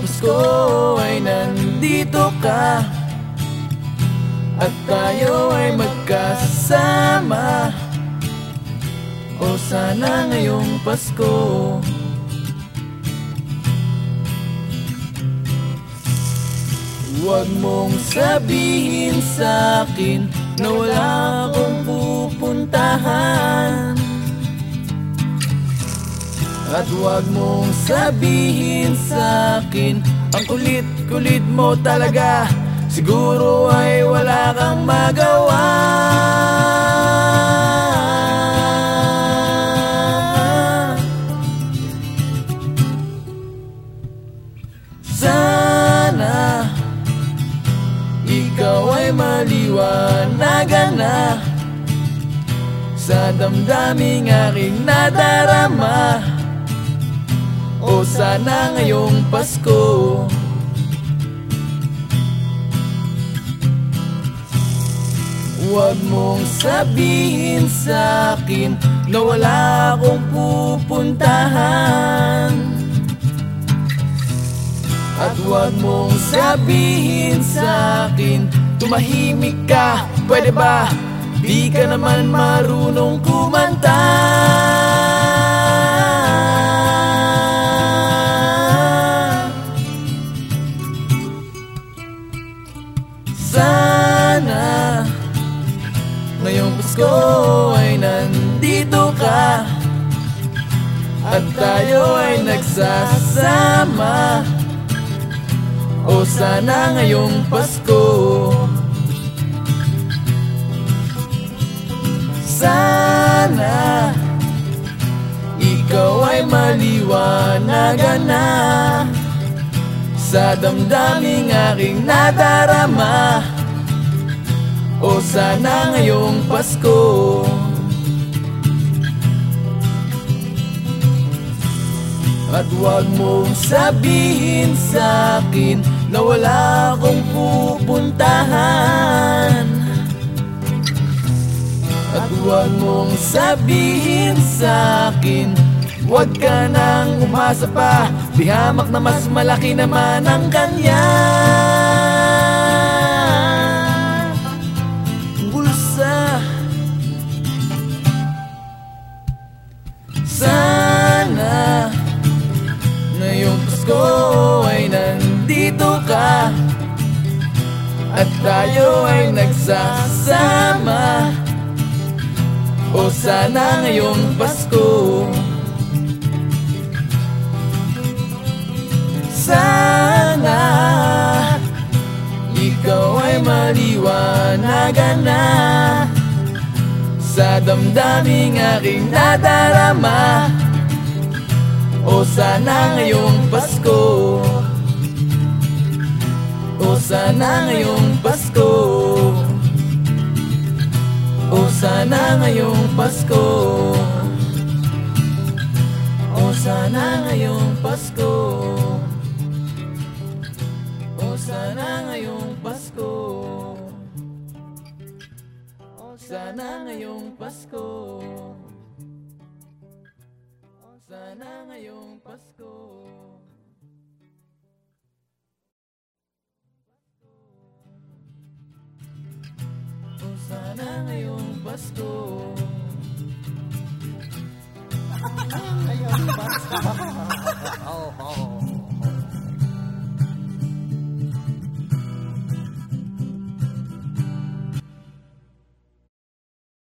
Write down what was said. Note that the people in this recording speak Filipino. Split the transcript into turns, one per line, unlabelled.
Pasko ay nandito ka. At tayo ay magkasama. O sana ngayong Pasko. Huwag mong sabihin sa akin Na wala akong pupuntahan At huwag mong sabihin sa akin Ang kulit-kulit mo talaga Siguro ay wala kang magawa. Sana Ikaw ay maliwanagan na Sa damdaming aking nadarama O sana ngayong Pasko. Huwag mong sabihin sa akin Na wala akong pupuntahan. At huwag mong sabihin sa akin Tumahimik ka, pwede ba? Di ka naman marunong kumanta Ngayong Pasko ay nandito ka. At tayo ay nagsasama. O sana ngayong Pasko. Sana Ikaw ay maliwanagan na. Sa damdaming aking nadarama O sana ngayong Pasko. At huwag mong sabihin sa akin Na wala akong pupuntahan. At huwag mong sabihin sa akin Huwag ka nang umasa pa. Di hamak na mas malaki naman ang kanya Ngayong Pasko ay nandito ka. At tayo ay nagsasama. O sana ngayong Pasko. Sana Ikaw ay maliwanagan na. Sa damdaming aking nadarama O sana ngayong Pasko. O sana ngayong Pasko. O sana ngayong Pasko. O sana ngayong Pasko. O sana ngayong Pasko. O sana ngayong Pasko na ngayong Pasko. Sana ngayong Pasko.
Ngayong Pasko. Oh, oh